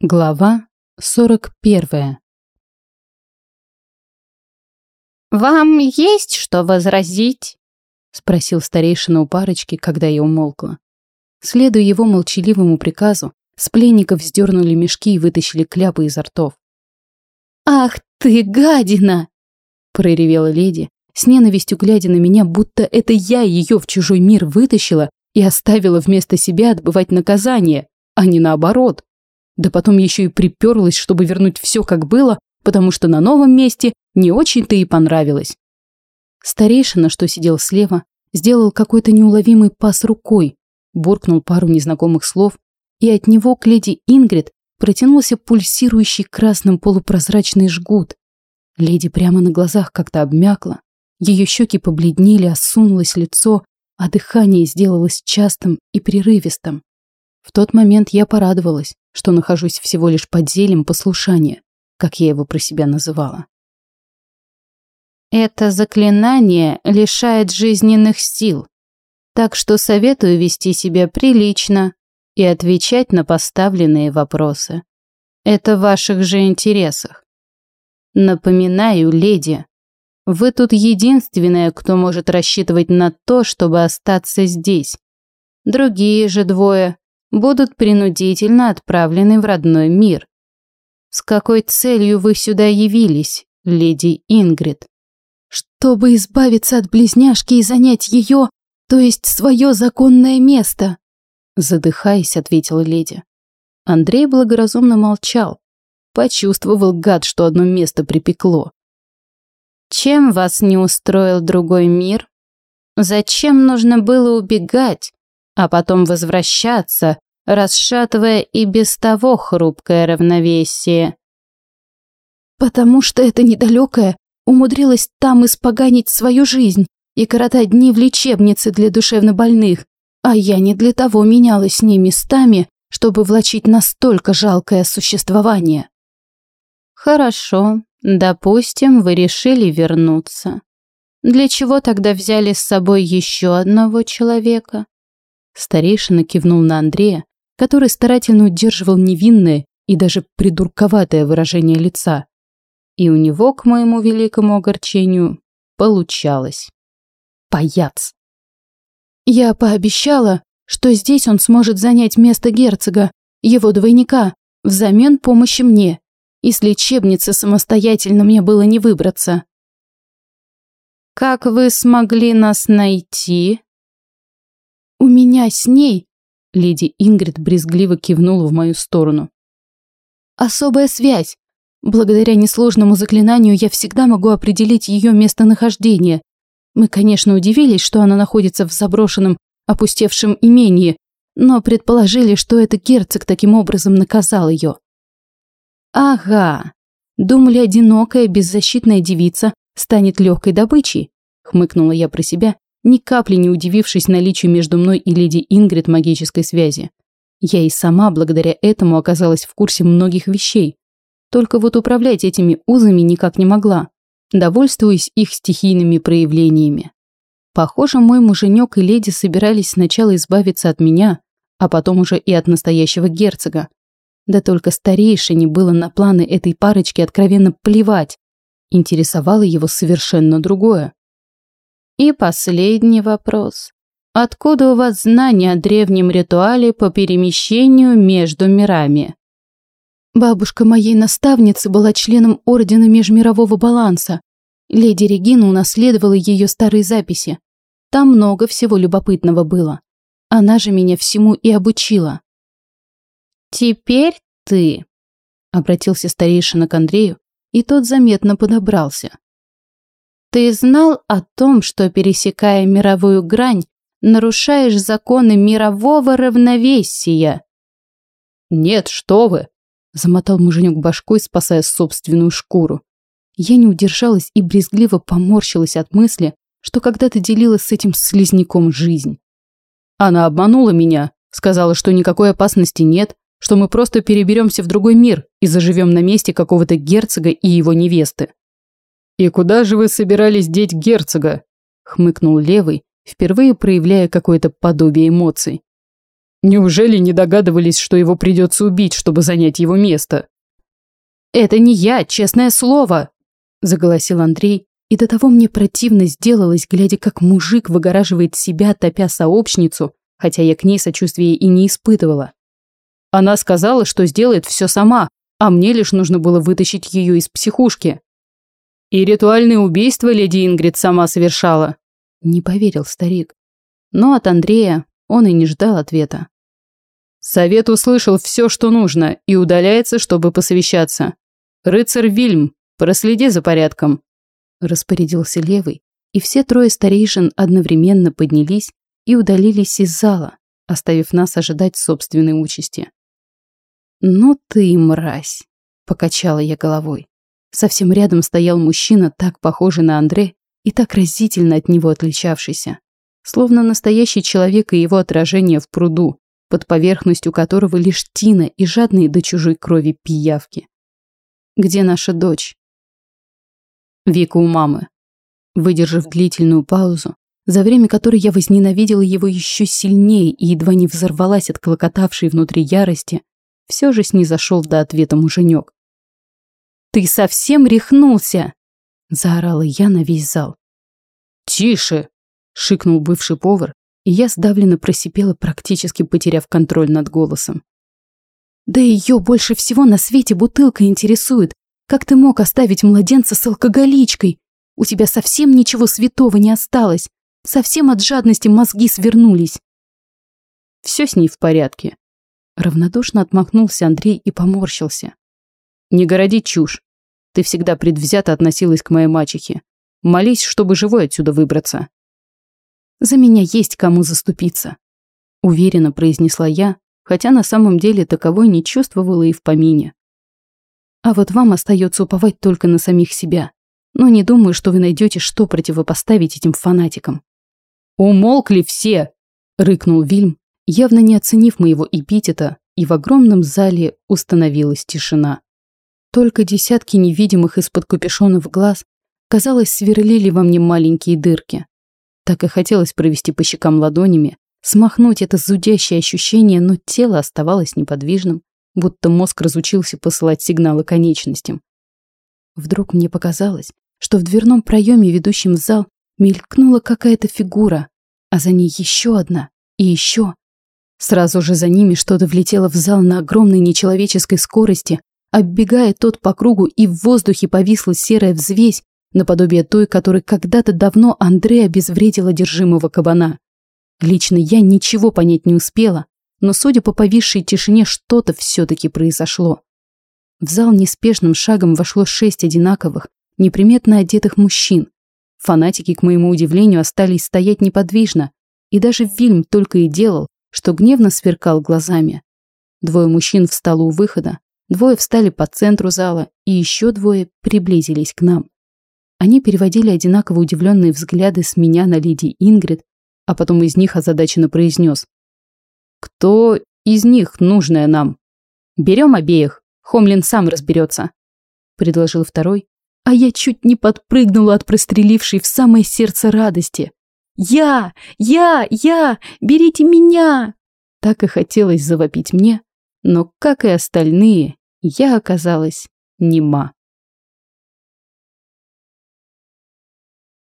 Глава 41 «Вам есть что возразить?» — спросил старейшина у парочки, когда я умолкла. Следуя его молчаливому приказу, с пленников вздернули мешки и вытащили кляпы изо ртов. «Ах ты, гадина!» — проревела леди, с ненавистью глядя на меня, будто это я ее в чужой мир вытащила и оставила вместо себя отбывать наказание, а не наоборот. Да потом еще и приперлась, чтобы вернуть все как было, потому что на новом месте не очень-то и понравилось. Старейшина, что сидел слева, сделал какой-то неуловимый пас рукой, буркнул пару незнакомых слов, и от него к леди Ингрид протянулся пульсирующий красным полупрозрачный жгут. Леди прямо на глазах как-то обмякла, ее щеки побледнели, осунулось лицо, а дыхание сделалось частым и прерывистым. В тот момент я порадовалась, что нахожусь всего лишь под зелем послушания, как я его про себя называла. Это заклинание лишает жизненных сил, так что советую вести себя прилично и отвечать на поставленные вопросы. Это в ваших же интересах. Напоминаю, леди, вы тут единственная, кто может рассчитывать на то, чтобы остаться здесь. Другие же двое будут принудительно отправлены в родной мир. С какой целью вы сюда явились, леди Ингрид? Чтобы избавиться от близняшки и занять ее, то есть свое законное место. Задыхаясь, ответила леди. Андрей благоразумно молчал. Почувствовал гад, что одно место припекло. Чем вас не устроил другой мир? Зачем нужно было убегать? А потом возвращаться, расшатывая и без того хрупкое равновесие. «Потому что это недалекое умудрилась там испоганить свою жизнь и коротать дни в лечебнице для душевнобольных, а я не для того менялась с ней местами, чтобы влачить настолько жалкое существование». «Хорошо, допустим, вы решили вернуться. Для чего тогда взяли с собой еще одного человека?» Старейшина кивнул на Андрея, который старательно удерживал невинное и даже придурковатое выражение лица. И у него, к моему великому огорчению, получалось. Паяц. Я пообещала, что здесь он сможет занять место герцога, его двойника, взамен помощи мне. Из лечебницы самостоятельно мне было не выбраться. «Как вы смогли нас найти?» «У меня с ней...» Леди Ингрид брезгливо кивнула в мою сторону. «Особая связь. Благодаря несложному заклинанию я всегда могу определить ее местонахождение. Мы, конечно, удивились, что она находится в заброшенном, опустевшем имении, но предположили, что это герцог таким образом наказал ее. «Ага, думали, одинокая, беззащитная девица станет легкой добычей», хмыкнула я про себя ни капли не удивившись наличию между мной и леди Ингрид магической связи. Я и сама благодаря этому оказалась в курсе многих вещей. Только вот управлять этими узами никак не могла, довольствуясь их стихийными проявлениями. Похоже, мой муженек и леди собирались сначала избавиться от меня, а потом уже и от настоящего герцога. Да только старейшине было на планы этой парочки откровенно плевать. Интересовало его совершенно другое. И последний вопрос. Откуда у вас знания о древнем ритуале по перемещению между мирами? Бабушка моей наставницы была членом Ордена Межмирового Баланса. Леди Регина унаследовала ее старые записи. Там много всего любопытного было. Она же меня всему и обучила. «Теперь ты», — обратился старейшина к Андрею, и тот заметно подобрался. Ты знал о том, что, пересекая мировую грань, нарушаешь законы мирового равновесия? Нет, что вы, замотал муженек башкой, спасая собственную шкуру. Я не удержалась и брезгливо поморщилась от мысли, что когда-то делила с этим слизняком жизнь. Она обманула меня, сказала, что никакой опасности нет, что мы просто переберемся в другой мир и заживем на месте какого-то герцога и его невесты. «И куда же вы собирались деть герцога?» — хмыкнул левый, впервые проявляя какое-то подобие эмоций. Неужели не догадывались, что его придется убить, чтобы занять его место? «Это не я, честное слово!» – заголосил Андрей, и до того мне противно сделалось, глядя, как мужик выгораживает себя, топя сообщницу, хотя я к ней сочувствия и не испытывала. Она сказала, что сделает все сама, а мне лишь нужно было вытащить ее из психушки. И ритуальное убийство леди Ингрид сама совершала. Не поверил старик. Но от Андрея он и не ждал ответа. Совет услышал все, что нужно, и удаляется, чтобы посовещаться. Рыцарь Вильм, проследи за порядком. Распорядился левый, и все трое старейшин одновременно поднялись и удалились из зала, оставив нас ожидать собственной участи. «Ну ты мразь!» – покачала я головой. Совсем рядом стоял мужчина, так похожий на Андре и так разительно от него отличавшийся. Словно настоящий человек и его отражение в пруду, под поверхностью которого лишь тина и жадные до чужой крови пиявки. «Где наша дочь?» Вика у мамы. Выдержав длительную паузу, за время которой я возненавидела его еще сильнее и едва не взорвалась от клокотавшей внутри ярости, все же снизошел до ответа муженек. «Ты совсем рехнулся!» – заорала я на весь зал. «Тише!» – шикнул бывший повар, и я сдавленно просипела, практически потеряв контроль над голосом. «Да ее больше всего на свете бутылка интересует. Как ты мог оставить младенца с алкоголичкой? У тебя совсем ничего святого не осталось. Совсем от жадности мозги свернулись». «Все с ней в порядке», Равнодушно отмахнулся Андрей и поморщился. «Не городи чушь. Ты всегда предвзято относилась к моей мачехе. Молись, чтобы живой отсюда выбраться». «За меня есть кому заступиться», — уверенно произнесла я, хотя на самом деле таковой не чувствовала и в помине. «А вот вам остается уповать только на самих себя. Но не думаю, что вы найдете, что противопоставить этим фанатикам». «Умолкли все!» — рыкнул Вильм, явно не оценив моего эпитета, и в огромном зале установилась тишина. Только десятки невидимых из-под капюшонов глаз, казалось, сверлили во мне маленькие дырки. Так и хотелось провести по щекам ладонями, смахнуть это зудящее ощущение, но тело оставалось неподвижным, будто мозг разучился посылать сигналы конечностям. Вдруг мне показалось, что в дверном проеме, ведущем в зал, мелькнула какая-то фигура, а за ней еще одна и еще. Сразу же за ними что-то влетело в зал на огромной нечеловеческой скорости, оббегая тот по кругу, и в воздухе повисла серая взвесь, наподобие той, которой когда-то давно Андрей обезвредил одержимого кабана. Лично я ничего понять не успела, но, судя по повисшей тишине, что-то все-таки произошло. В зал неспешным шагом вошло шесть одинаковых, неприметно одетых мужчин. Фанатики, к моему удивлению, остались стоять неподвижно, и даже фильм только и делал, что гневно сверкал глазами. Двое мужчин встало у выхода, двое встали по центру зала, и еще двое приблизились к нам. Они переводили одинаково удивленные взгляды с меня на леди Ингрид, а потом из них озадаченно произнес. «Кто из них нужная нам? Берем обеих, Хомлин сам разберется», — предложил второй, а я чуть не подпрыгнула от прострелившей в самое сердце радости. «Я! Я! Я! Берите меня!» Так и хотелось завопить мне, но, как и остальные, я оказалась нема.